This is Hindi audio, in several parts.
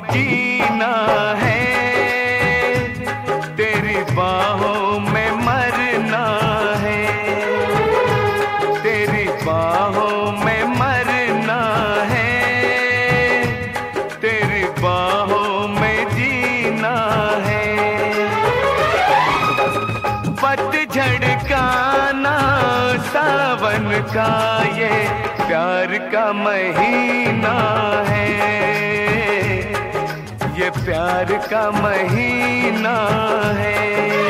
जीना है। तेरी बाहों में मरना है। तेरी बाहों में मरना है। तेरी बाहों में जीना है। पतझड़ का ना सावन का ये प्यार का महीना है। प्यार का महीना है।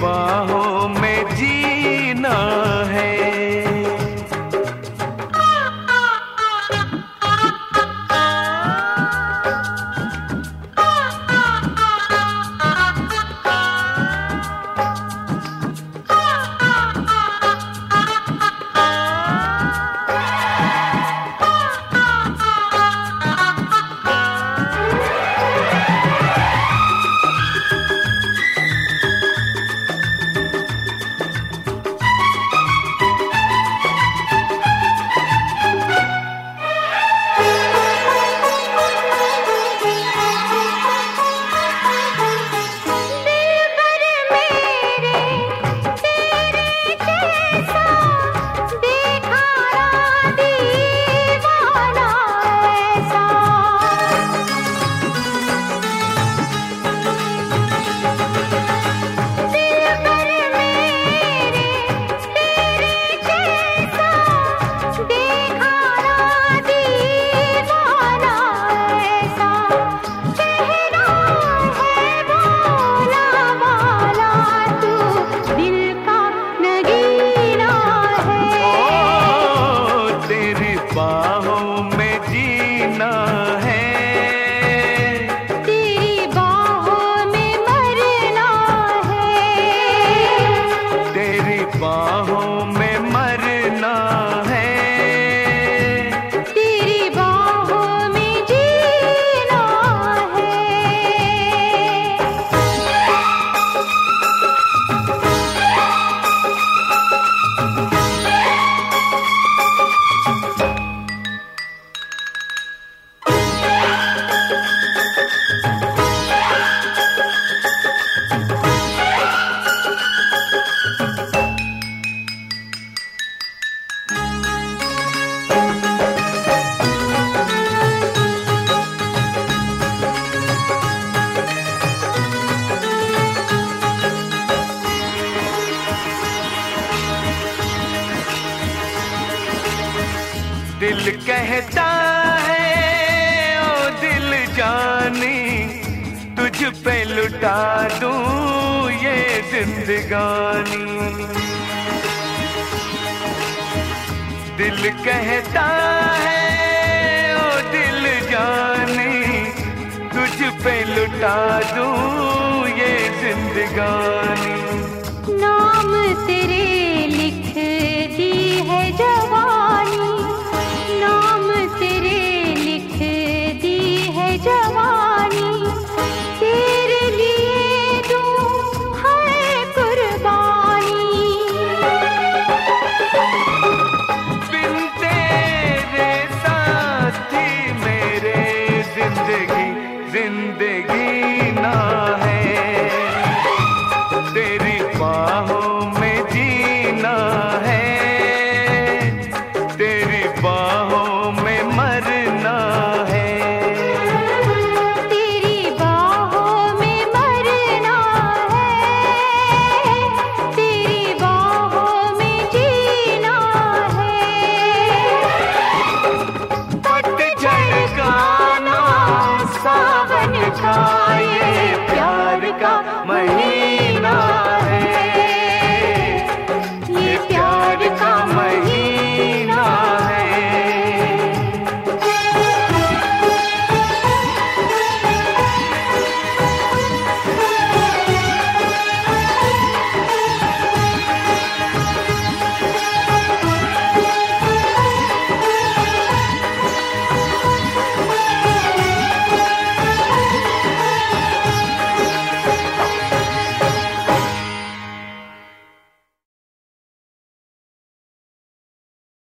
कृपा हो दिल कहता है, ओ दिल जानी तुझ पे लुटा दूँ ये जिंदगानी। दिल कहता है, ओ दिल जानी तुझ पे लुटा दूँ ये जिंदगानी। ये